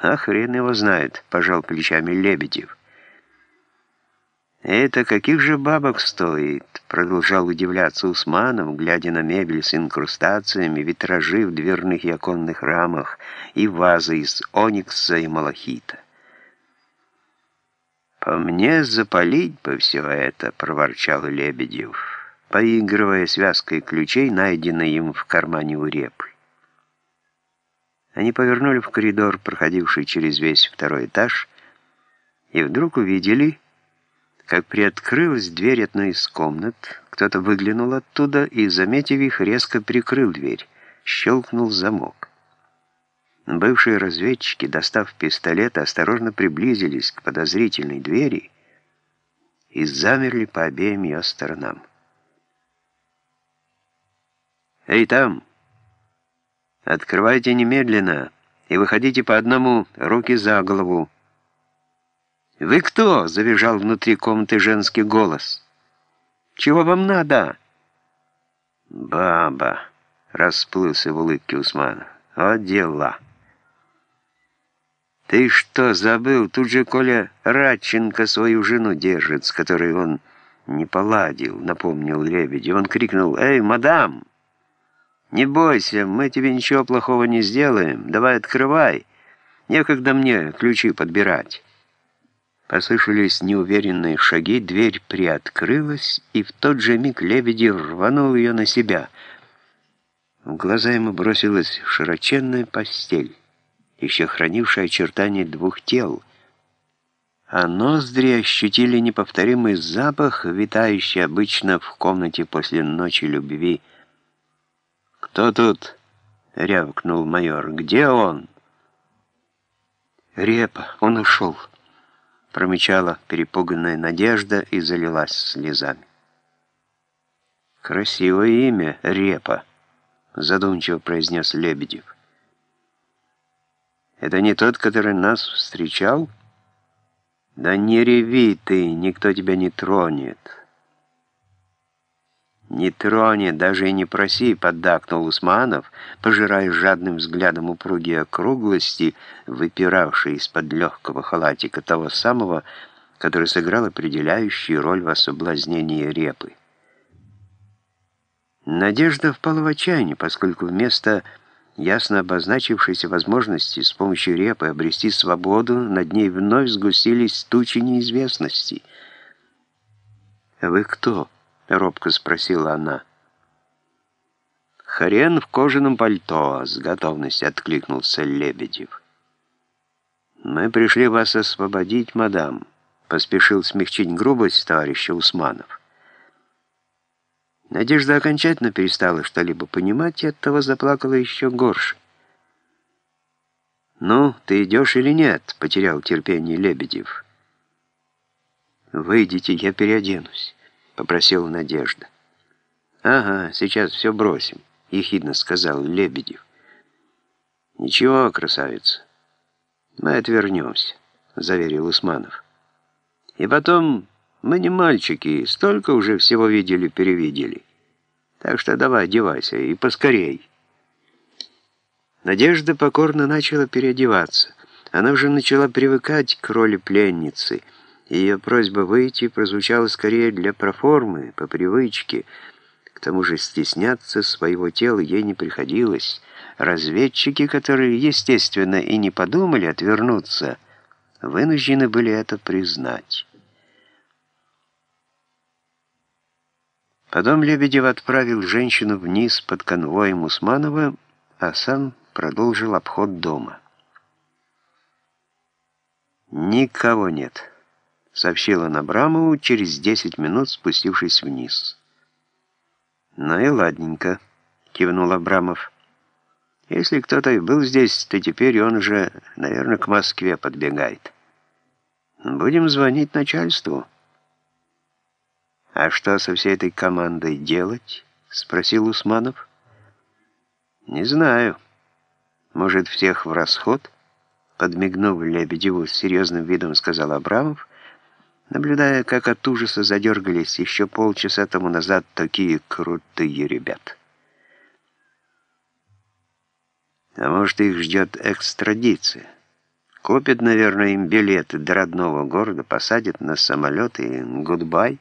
А хрен его знает, пожал плечами Лебедев. «Это каких же бабок стоит?» Продолжал удивляться Усманов, глядя на мебель с инкрустациями, витражи в дверных и оконных рамах и вазы из оникса и малахита. «По мне запалить бы все это», — проворчал Лебедев, поигрывая связкой ключей, найденной им в кармане у репы. Они повернули в коридор, проходивший через весь второй этаж, и вдруг увидели как приоткрылась дверь одной из комнат, кто-то выглянул оттуда и, заметив их, резко прикрыл дверь. Щелкнул замок. Бывшие разведчики, достав пистолет, осторожно приблизились к подозрительной двери и замерли по обеим ее сторонам. «Эй, там! Открывайте немедленно и выходите по одному, руки за голову!» «Вы кто?» — завизжал внутри комнаты женский голос. «Чего вам надо?» «Баба!» — расплылся в улыбке Усмана. «О, дела!» «Ты что, забыл? Тут же Коля Радченко свою жену держит, с которой он не поладил», — напомнил Лебедев. Он крикнул «Эй, мадам! Не бойся, мы тебе ничего плохого не сделаем. Давай открывай. Некогда мне ключи подбирать». Послышались неуверенные шаги, дверь приоткрылась, и в тот же миг Лебедев рванул ее на себя. В глаза ему бросилась широченная постель, еще хранившая очертания двух тел, а ноздри ощутили неповторимый запах, витающий обычно в комнате после ночи любви. «Кто тут?» — рявкнул майор. «Где он?» «Репа, он ушел» промечала перепуганная Надежда и залилась слезами. «Красивое имя, Репа», — задумчиво произнес Лебедев. «Это не тот, который нас встречал?» «Да не реви ты, никто тебя не тронет». «Не тронет, даже и не проси», — поддакнул Усманов, пожирая жадным взглядом упругие округлости, выпиравшие из-под легкого халатика того самого, который сыграл определяющую роль в соблазнении репы. Надежда впала в отчаяние, поскольку вместо ясно обозначившейся возможности с помощью репы обрести свободу, над ней вновь сгустились тучи неизвестности. «Вы кто?» — робко спросила она. «Хрен в кожаном пальто», — с готовностью откликнулся Лебедев. «Мы пришли вас освободить, мадам», — поспешил смягчить грубость товарища Усманов. Надежда окончательно перестала что-либо понимать и оттого заплакала еще горше. «Ну, ты идешь или нет?» — потерял терпение Лебедев. «Выйдите, я переоденусь» попросила Надежда. «Ага, сейчас все бросим», — ехидно сказал Лебедев. «Ничего, красавица, мы отвернемся», — заверил Усманов. «И потом, мы не мальчики, столько уже всего видели-перевидели. Так что давай, одевайся, и поскорей». Надежда покорно начала переодеваться. Она уже начала привыкать к роли пленницы — ее просьба выйти прозвучала скорее для проформы, по привычке. К тому же стесняться своего тела ей не приходилось. Разведчики, которые, естественно, и не подумали отвернуться, вынуждены были это признать. Потом Лебедев отправил женщину вниз под конвоем Усманова, а сам продолжил обход дома. Никого нет сообщила он Абрамову через 10 минут, спустившись вниз. «Ну и ладненько», — кивнул Абрамов. «Если кто-то и был здесь, то теперь он уже, наверное, к Москве подбегает. Будем звонить начальству». «А что со всей этой командой делать?» — спросил Усманов. «Не знаю. Может, всех в расход?» Подмигнув Лебедеву с серьезным видом, сказал Абрамов, наблюдая, как от ужаса задергались еще полчаса тому назад такие крутые ребят. А может, их ждет экстрадиция? Купит, наверное, им билеты до родного города, посадят на самолет и гудбай.